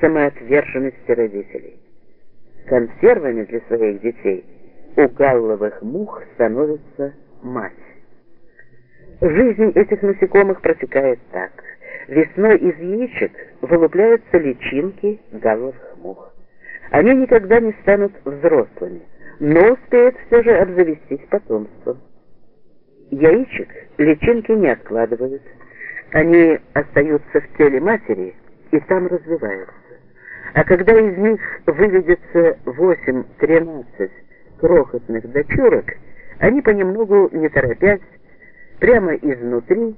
самоотверженности родителей. Консервами для своих детей у галловых мух становится мать. Жизнь этих насекомых протекает так. Весной из яичек вылупляются личинки галловых мух. Они никогда не станут взрослыми, но успеют все же обзавестись потомством. Яичек личинки не откладывают. Они остаются в теле матери и там развиваются. А когда из них выведется 8-13 крохотных дочурок, они понемногу, не торопясь, прямо изнутри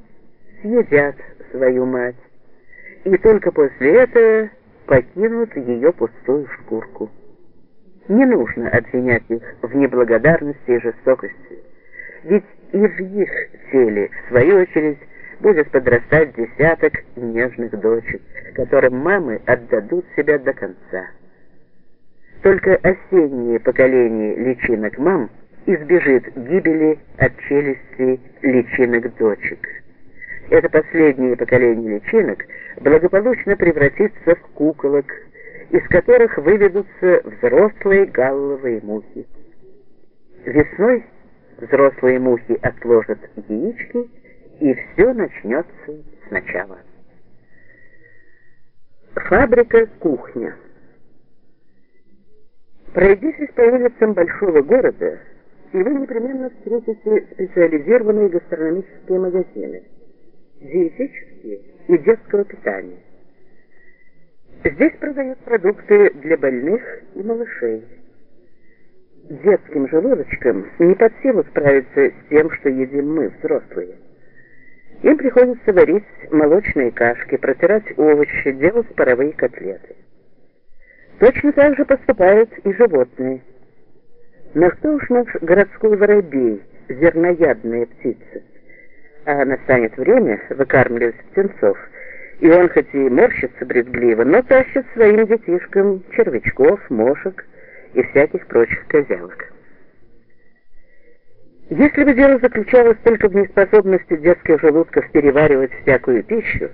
съедят свою мать, и только после этого покинут ее пустую шкурку. Не нужно обвинять их в неблагодарности и жестокости, ведь и в их теле, в свою очередь, будет подрастать десяток нежных дочек, которым мамы отдадут себя до конца. Только осеннее поколение личинок мам избежит гибели от челюсти личинок дочек. Это последнее поколение личинок благополучно превратится в куколок, из которых выведутся взрослые галловые мухи. Весной взрослые мухи отложат яички, и все начнется сначала. Фабрика «Кухня». Пройдитесь по улицам большого города, и вы непременно встретите специализированные гастрономические магазины, диетические и детского питания. Здесь продают продукты для больных и малышей. Детским желудочкам не под силу справиться с тем, что едим мы, взрослые. Им приходится варить молочные кашки, протирать овощи, делать паровые котлеты. Точно так же поступают и животные. Но кто уж наш городской воробей, зерноядная птица? А настанет время выкармливать птенцов, и он хоть и морщится брезгливо, но тащит своим детишкам червячков, мошек и всяких прочих козявок. Если бы дело заключалось только в неспособности детских желудков переваривать всякую пищу,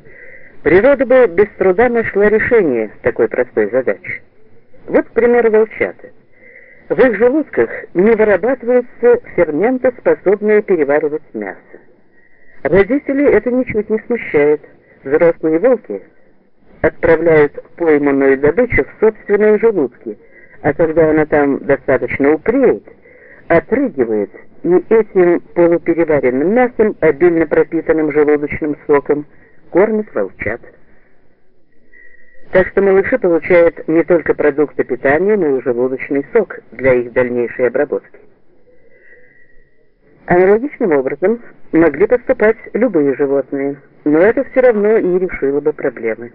природа бы без труда нашла решение такой простой задачи. Вот, к примеру, волчата. В их желудках не вырабатываются ферменты, способные переваривать мясо. Родителей это ничуть не смущает. Взрослые волки отправляют пойманную добычу в собственные желудки, а когда она там достаточно упреет, отрыгивает и этим полупереваренным мясом, обильно пропитанным желудочным соком, кормит волчат. Так что малыши получают не только продукты питания, но и желудочный сок для их дальнейшей обработки. Аналогичным образом могли поступать любые животные, но это все равно не решило бы проблемы.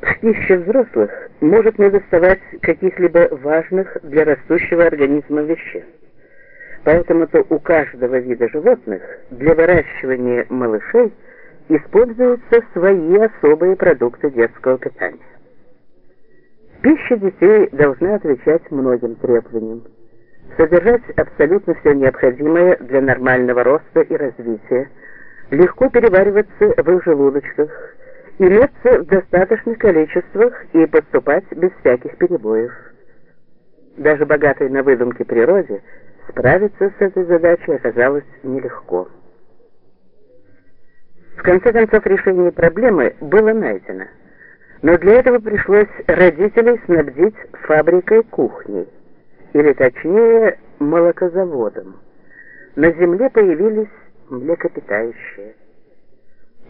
В пище взрослых может не доставать каких-либо важных для растущего организма веществ. Поэтому-то у каждого вида животных для выращивания малышей используются свои особые продукты детского питания. Пища детей должна отвечать многим требованиям. Содержать абсолютно все необходимое для нормального роста и развития, легко перевариваться в их желудочках, иметься в достаточных количествах и поступать без всяких перебоев. Даже богатой на выдумки природе справиться с этой задачей оказалось нелегко. В конце концов, решение проблемы было найдено. Но для этого пришлось родителей снабдить фабрикой кухней, или точнее, молокозаводом. На земле появились млекопитающие.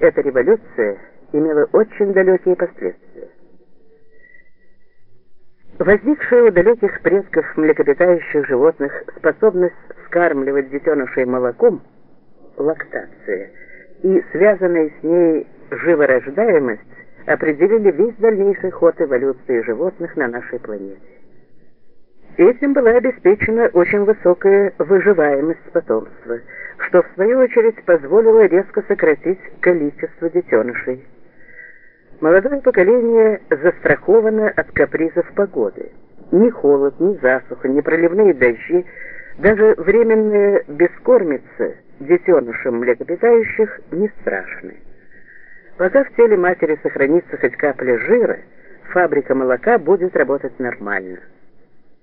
Эта революция имела очень далекие последствия. Возникшая у далеких предков млекопитающих животных способность скармливать детенышей молоком, лактация – и связанная с ней живорождаемость определили весь дальнейший ход эволюции животных на нашей планете. Этим была обеспечена очень высокая выживаемость потомства, что в свою очередь позволило резко сократить количество детенышей. Молодое поколение застраховано от капризов погоды. Ни холод, ни засуха, ни проливные дожди, даже временная бескормица – детенышам млекопитающих не страшны. Пока в теле матери сохранится хоть капля жира, фабрика молока будет работать нормально.